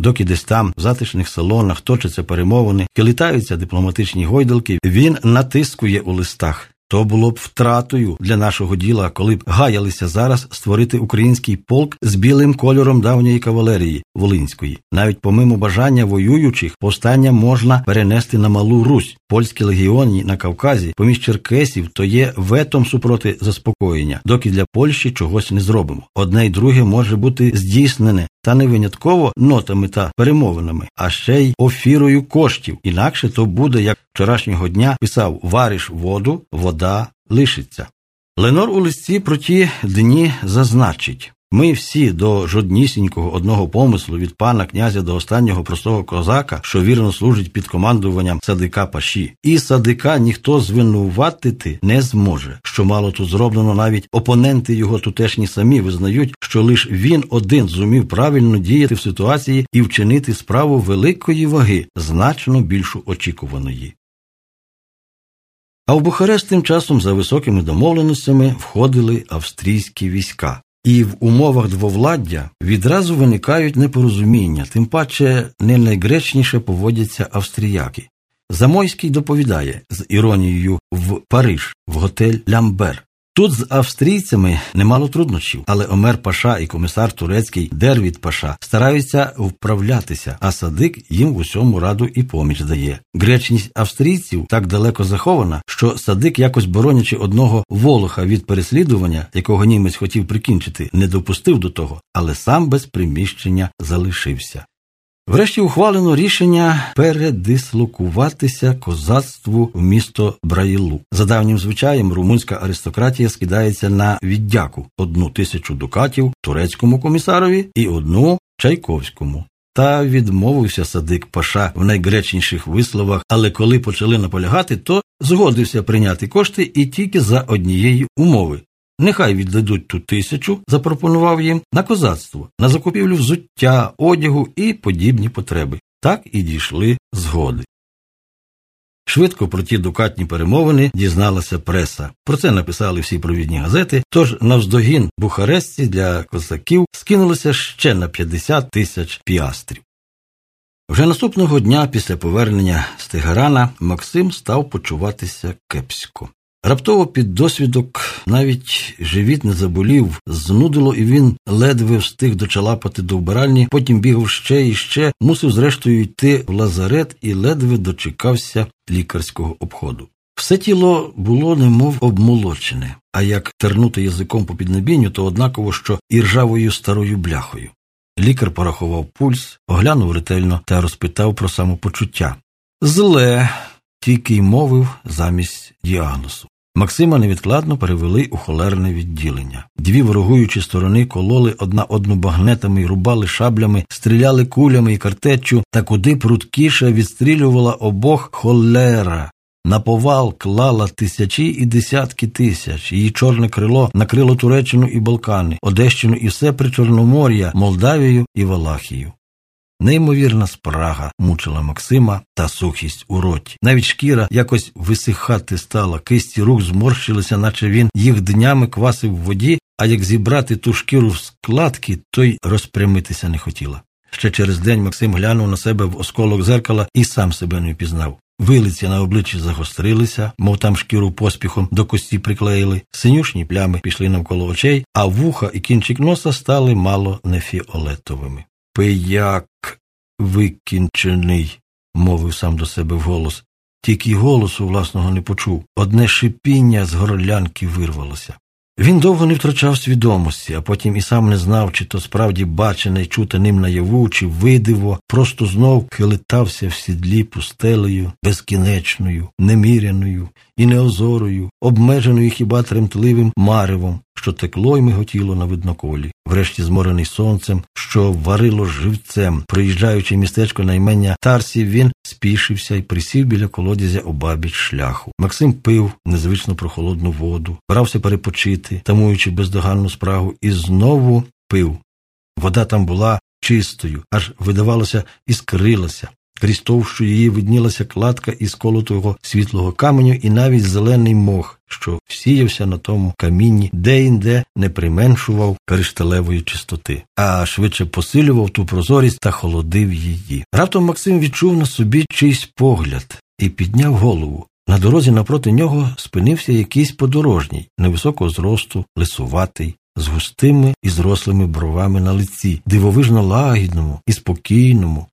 доки десь там, в затишних салонах, точаться перемовини, хилитаються дипломатичні гойдалки, він натискує у листах. То було б втратою для нашого діла, коли б гаялися зараз створити український полк з білим кольором давньої кавалерії Волинської. Навіть помимо бажання воюючих, повстання можна перенести на малу Русь. Польські легіоні на Кавказі, поміж черкесів, то є ветом супроти заспокоєння, доки для Польщі чогось не зробимо. Одне й друге може бути здійснене. Та не винятково нотами та перемовинами, а ще й офірою коштів. Інакше то буде, як вчорашнього дня писав Вариш воду, вода лишиться. Ленор у листі про ті дні зазначить ми всі до жоднісінького одного помислу від пана князя до останнього простого козака, що вірно служить під командуванням садика Паші, і садика ніхто звинуватити не зможе. Що мало тут зроблено, навіть опоненти його тутешні самі визнають, що лише він один зумів правильно діяти в ситуації і вчинити справу великої ваги, значно більшу очікуваної. А в Бухарест тим часом за високими домовленостями входили австрійські війська. І в умовах двовладдя відразу виникають непорозуміння, тим паче не найгречніше поводяться австріяки. Замойський доповідає з іронією в Париж в готель Лямбер. Тут з австрійцями немало труднощів, але Омер Паша і комісар турецький Дервіт Паша стараються вправлятися, а садик їм в усьому раду і поміч дає. Гречність австрійців так далеко захована, що садик, якось боронячи одного волоха від переслідування, якого німець хотів прикінчити, не допустив до того, але сам без приміщення залишився. Врешті ухвалено рішення передислокуватися козацтву в місто Браїлу. За давнім звичаєм румунська аристократія скидається на віддяку одну тисячу дукатів турецькому комісарові і одну Чайковському. Та відмовився садик Паша в найгречніших висловах, але коли почали наполягати, то згодився прийняти кошти і тільки за однієї умови Нехай віддадуть ту тисячу, запропонував їм на козацтво, на закупівлю взуття, одягу і подібні потреби. Так і дійшли згоди. Швидко про ті дукатні перемовини дізналася преса. Про це написали всі провідні газети. Тож навздогін Бухарестці для козаків скинулося ще на 50 тисяч піастрів. Вже наступного дня після повернення з Тегерана Максим став почуватися кепсько. Раптово під досвідок навіть живіт не заболів, знудило, і він ледве встиг дочалапати до вбиральні, потім бігав ще і ще, мусив зрештою йти в лазарет і ледве дочекався лікарського обходу. Все тіло було немов обмолочене, а як тернути язиком по піднебінню, то однаково що і ржавою старою бляхою. Лікар порахував пульс, оглянув ретельно та розпитав про самопочуття. Зле, тільки й мовив замість діагнозу. Максима невідкладно перевели у холерне відділення. Дві ворогуючі сторони кололи одна одну багнетами й рубали шаблями, стріляли кулями і картеччю, та куди пруткіше відстрілювала обох холера. На повал клала тисячі і десятки тисяч. Її чорне крило накрило Туреччину і Балкани, Одещину і все Причорномор'я, Молдавію і Валахію. Неймовірна спрага мучила Максима та сухість у роті. Навіть шкіра якось висихати стала, кисті рук зморщилися, наче він їх днями квасив в воді, а як зібрати ту шкіру в складки, то й розпрямитися не хотіла. Ще через день Максим глянув на себе в осколок зеркала і сам себе не впізнав. Вилиці на обличчі загострилися, мов там шкіру поспіхом до кості приклеїли, синюшні плями пішли навколо очей, а вуха і кінчик носа стали мало не фіолетовими. Пияк викінчений, мовив сам до себе вголос. Тільки голосу власного не почув. Одне шипіння з горлянки вирвалося. Він довго не втрачав свідомості, а потім і сам не знав, чи то справді бачене й чуте ним наяву, чи видиво, просто знов хилитався в сідлі пустелею, безкінечною, неміряною і неозорою, обмеженою хіба тремтливим маревом, що текло й миготіло на видноколі, врешті зморений сонцем, що варило живцем. Проїжджаючи містечко на імення Тарсів, він спішився і присів біля колодязя обабіч шляху. Максим пив незвично прохолодну воду, брався перепочити, тамуючи бездоганну спрагу, і знову пив. Вода там була чистою, аж видавалося, іскрилася. Крізь товщу її виднілася кладка із колотого світлого каменю і навіть зелений мох, що всіявся на тому камінні, де-інде не применшував кришталевої чистоти, а швидше посилював ту прозорість та холодив її. Раптом Максим відчув на собі чийсь погляд і підняв голову. На дорозі напроти нього спинився якийсь подорожній, невисокого зросту, лисуватий, з густими і зрослими бровами на лиці, дивовижно лагідному і спокійному,